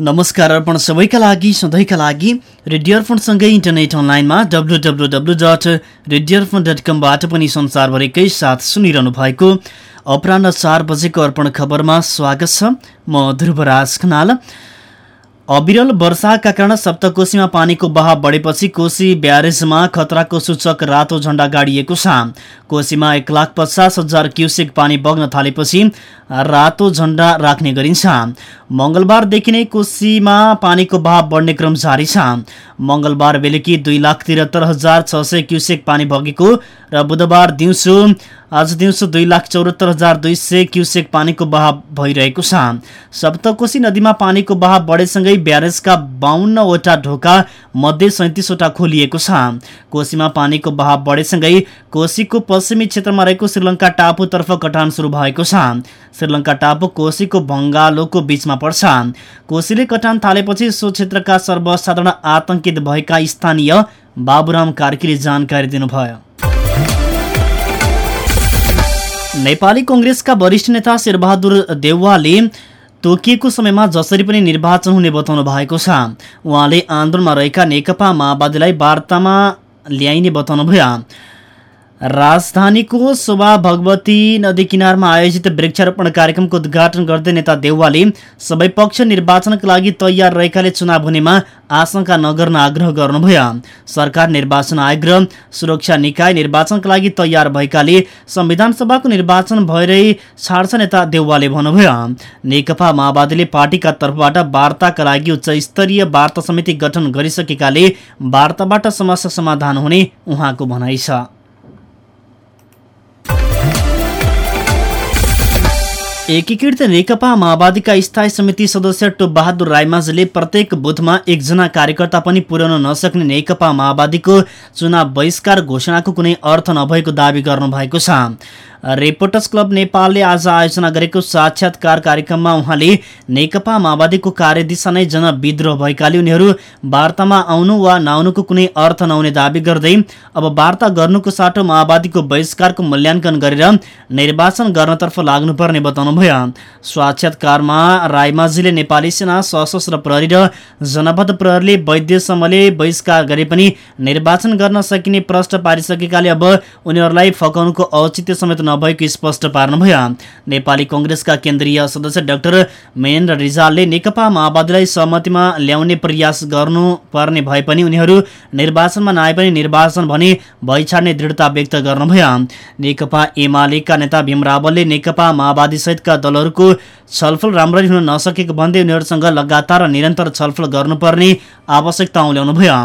नमस्कार अर्पण सबैका लागि सधैँका लागि रेडियो अर्पणसँगै इन्टरनेट अनलाइनमा W W W dot radio Arpan dot कमबाट पनि संसारभरिकै साथ सुनिरहनु भएको अपराह चार बजेको अर्पण खबरमा स्वागत छ। म ध्रुवराज खनाल। अविरल वर्षाका कारण सप्तकोशीमा पानीको बहाव बढेपछि कोशी ब्यारेजमा खतराको सूचक रातो झण्डा गाडिएको छ। कोशीमा एक लाख पचास हजार क्युसेक पानी बग्न थालेपछि रातो झण्डा राख्ने गरिन्छ। मङ्गलबारदेखि नै कोशीमा पानीको बहाव बढ्ने क्रम जारी छ। मङ्गलबार बेलुकी दुई लाख त्रिहत्तर हजार छ सय क्युसेक पानी बगेको र बुधबार दिउँसो आज दिउँसो दुई लाख चौरात्तर हजार दुई सय क्युसेक पानीको बहाव भइरहेको छ। सप्तकोशी नदीमा पानीको बहाव बढेसँगै ब्यारेजका बाहन्नवटा ढोका मध्ये सैतिसवटा खोलिएको छ। कोशीमा पानीको बहाव बढेसँगै कोशीको पश्चिमी क्षेत्रमा रहेको श्रीलङ्का टापुतर्फ कटान सुरु भएको छ। श्रीलङ्का टापु कोशीको भङ्गालोको बीचमा पर्छ कोशीले कटान थालेपछि सो क्षेत्रका सर्वसाधारण आतंकित भएका स्थानीय बाबुराम कार्कीले जानकारी दिनुभयो। नेपाली कङ्ग्रेसका वरिष्ठ नेता शेरबहादुर देउवाले तोकिएको समयमा जसरी पनि निर्वाचन हुने बताउनु भएको छ। उहाँले आन्दोलनमा रहेका नेकपा माओवादीलाई वार्तामा ल्याइने बताउनुभयो। राजधानीको शोभा भगवती नदी किनारमा आयोजित वृक्षारोपण कार्यक्रमको उद्घाटन गर्दै नेता देउवाले सबै पक्ष निर्वाचनका लागि तयार रहेकाले चुनाव हुनेमा आशंका नगर्न आग्रह गर्नुभयो। सरकार निर्वाचन आयोग र सुरक्षा निकाय निर्वाचनका लागि तयार भएकाले संविधान सभाको निर्वाचन भएरै छाड्छ नेता देउवाले भन्नुभयो। नेकपा माओवादीले पार्टीका तर्फबाट वार्ताका लागि उच्च स्तरीय वार्ता समिति गठन गरिसकेकाले वार्ताबाट समस्या समाधान हुने उहाँको भनाइ छ। एकीकृत नेकपा माओवादीका स्थायी समिति सदस्य टोप बहादुर राईमाझले प्रत्येक बुथमा एकजना कार्यकर्ता पनि पुर्याउन नसक्ने नेकपा माओवादीको चुनाव बहिष्कार घोषणाको कुनै अर्थ नभएको दावी गर्नुभएको छ। रिपोर्टर्स क्लब नेपालले आज आयोजना गरेको साक्षात्कार कार्यक्रममा उहाँले नेकपा माओवादीको कार्यदिशा नै जनविद्रोह भएकाले उनीहरू वार्तामा आउनु वा नआउनुको कुनै अर्थ नहुने दावी गर्दै अब वार्ता गर्नुको साटो माओवादीको बहिष्कारको मूल्याङ्कन गरेर निर्वाचन गर्नतर्फ लाग्नुपर्ने बताउनुभयो। साक्षात्कारमा रायमाझीले नेपाली सेना सशस्त्र प्रहरी र जनपद प्रहरीले वैद्यसम्मले बहिष्कार गरे पनि निर्वाचन गर्न सकिने प्रश्न पारिसकेकाले अब उनीहरूलाई फकाउनुको औचित्य समेत नभएको स्पष्ट पार्नुभयो। नेपाली कङ्ग्रेसका केन्द्रीय सदस्य डाक्टर महेन्द्र रिजालले नेकपा माओवादीलाई सहमतिमा ल्याउने प्रयास गर्नुपर्ने भए पनि उनीहरू निर्वाचनमा नआए पनि निर्वाचन भने भइछाड्ने दृढता व्यक्त गर्नुभयो। नेकपा एमालेका नेता भीम रावलले नेकपा माओवादी सहितका दलहरूको छलफल राम्ररी हुन नसकेको भन्दै उनीहरूसँग लगातार निरन्तर छलफल गर्नुपर्ने आवश्यकता औल्याउनुभयो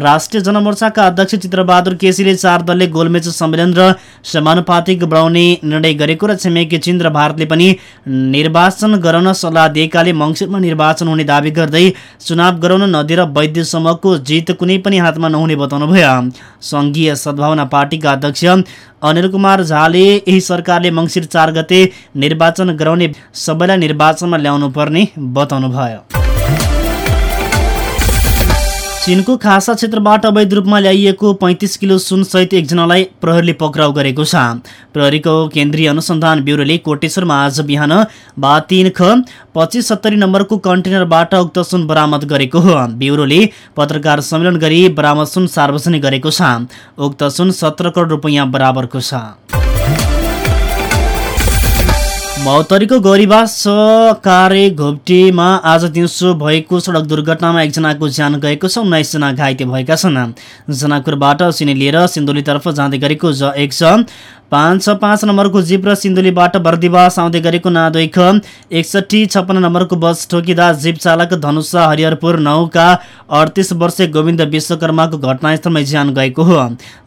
राष्ट्रिय जनमोर्चाका अध्यक्ष चित्रबहादुर केसीले चार दलले गोलमेच सम्मेलन र समानुपातिक बनाउने निर्णय गरेको र छिमेकी चीन भारतले पनि निर्वाचन गराउन सल्लाह दिएकाले मङ्सिरमा निर्वाचन हुने दावी गर्दै चुनाव गराउन नदिएर वैद्यसम्मको जित कुनै पनि हातमा नहुने बताउनुभयो सङ्घीय सद्भावना पार्टीका अध्यक्ष अनिल कुमार झाले यही सरकारले मङ्सिर चार गते निर्वाचन गराउने सबैलाई निर्वाचनमा ल्याउनु पर्ने बताउनुभयो चिनको खासा क्षेत्रबाट अवैध रूपमा ल्याइएको पैँतिस किलो सुनसहित एकजनालाई प्रहरीले पक्राउ गरेको छ। प्रहरीको केन्द्रीय अनुसन्धान ब्युरोले कोटेश्वरमा आज बिहान बा तिन ख पच्चिस सत्तरी नम्बरको कन्टेनरबाट उक्त सुन बरामद गरेको हो। ब्युरोले पत्रकार सम्मेलन गरी बरामद सुन सार्वजनिक गरेको छ। उक्त सुन सत्र करोड रुपियाँ बराबरको छ। मौतरीको गौरीवास कारे घोप्टीमा आज दिउँसो भएको सडक दुर्घटनामा एकजनाको ज्यान गएको छ। उन्नाइसजना घाइते भएका छन्। जनाकुरबाट सिने लिएर सिन्धुलीतर्फ जाँदै गरेको ज एक छ पाँच छ पाँच नम्बरको जिप र सिन्धुलीबाट बर्दिवास आउँदै गरेको नादोइ ख एकसठी छप्पन्न नम्बरको बस ठोकिँदा जिप चालक धनुषा हरिहरपुर नौका अडतिस वर्षीय गोविन्द विश्वकर्माको घटनास्थलमै ज्यान गएको हो।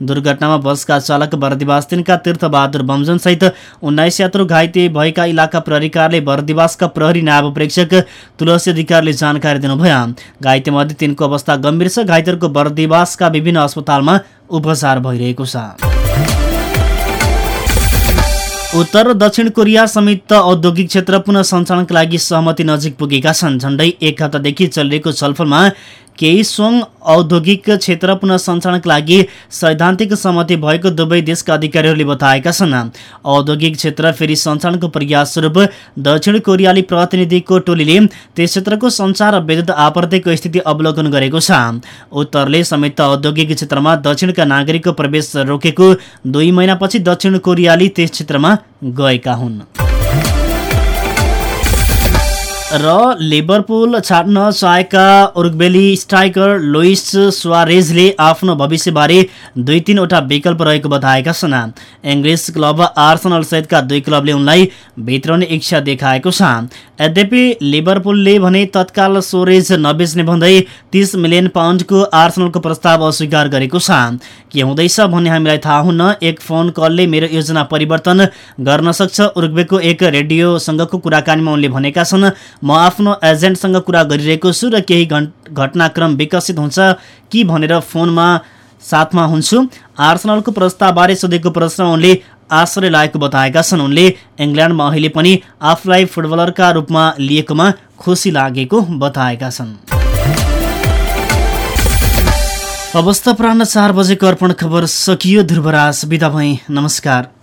दुर्घटनामा बसका चालक बर्दिवास तिनका तीर्थबहादुर बमजनसहित उन्नाइस यात्रु घाइते भएका इलाका प्रहरी कार्यालय बर्दिवासका प्रहरी नायब प्रेक्षक तुलसी अधिकारीले जानकारी दिनुभयो। घाइते मध्ये तिनको अवस्था गम्भीर छ। घाइतेहरूको बर्दिवासका विभिन्न अस्पतालमा उपचार भइरहेको छ। उत्तर र दक्षिण कोरिया समेत औद्योगिक क्षेत्र पुनः सञ्चालनका लागि सहमति नजिक पुगेका छन्। झण्डै एक हप्तादेखि चलिरहेको छलफलमा केही स्वङ औद्योगिक क्षेत्र पुनः सञ्चालनका लागि सैद्धान्तिक सहमति भएको दुवै देशका अधिकारीहरूले बताएका छन्। औद्योगिक क्षेत्र फेरि सञ्चालनको प्रयास स्वरूप दक्षिण कोरियाली प्रतिनिधिको टोलीले त्यस क्षेत्रको सञ्चार र विद्युत आपूर्तिको स्थिति अवलोकन गरेको छ। उत्तरले समेत औद्योगिक क्षेत्रमा दक्षिणका नागरिकको प्रवेश रोकेको दुई महिनापछि दक्षिण कोरियाली त्यस क्षेत्रमा गएका हुन्। र लिभरपुल छाड्न चाहेका उर्गबेली स्ट्राइकर लुइस सुवारेजले आफ्नो भविष्यबारे दुई तिनवटा विकल्प रहेको बताएका छन्। इङ्ग्लिस क्लब आर्सनल सहितका दुई क्लबले उनलाई भित्राउने इच्छा देखाएको छ। यद्यपि लिभरपुलले भने तत्काल सोरेज नबेच्ने भन्दै तिस मिलियन पाउन्डको आर्सनलको प्रस्ताव अस्वीकार गरेको छ। के हुँदैछ भन्ने हामीलाई थाहा हुन्न एक फोन कलले मेरो योजना परिवर्तन गर्न सक्छ? उर्गबेको एक रेडियोसँगको कुराकानीमा उनले भनेका छन् म आफ्नो एजेन्टसँग कुरा गरिरहेको छु र केही घटनाक्रम विकसित हुन्छ कि भनेर फोनमा साथमा हुन्छु। आर्सनलको प्रस्तावबारे सोधेको प्रश्न उनले आश्रय लागेको बताएका छन्। उनले इङ्ल्यान्डमा अहिले पनि आफूलाई फुटबलरका रूपमा लिएकोमा खुसी लागेको बताएका छन्। अवस्था प्राण चार बजेको अर्पण खबर सकियो ध्रुवराज बिदा भई। नमस्कार।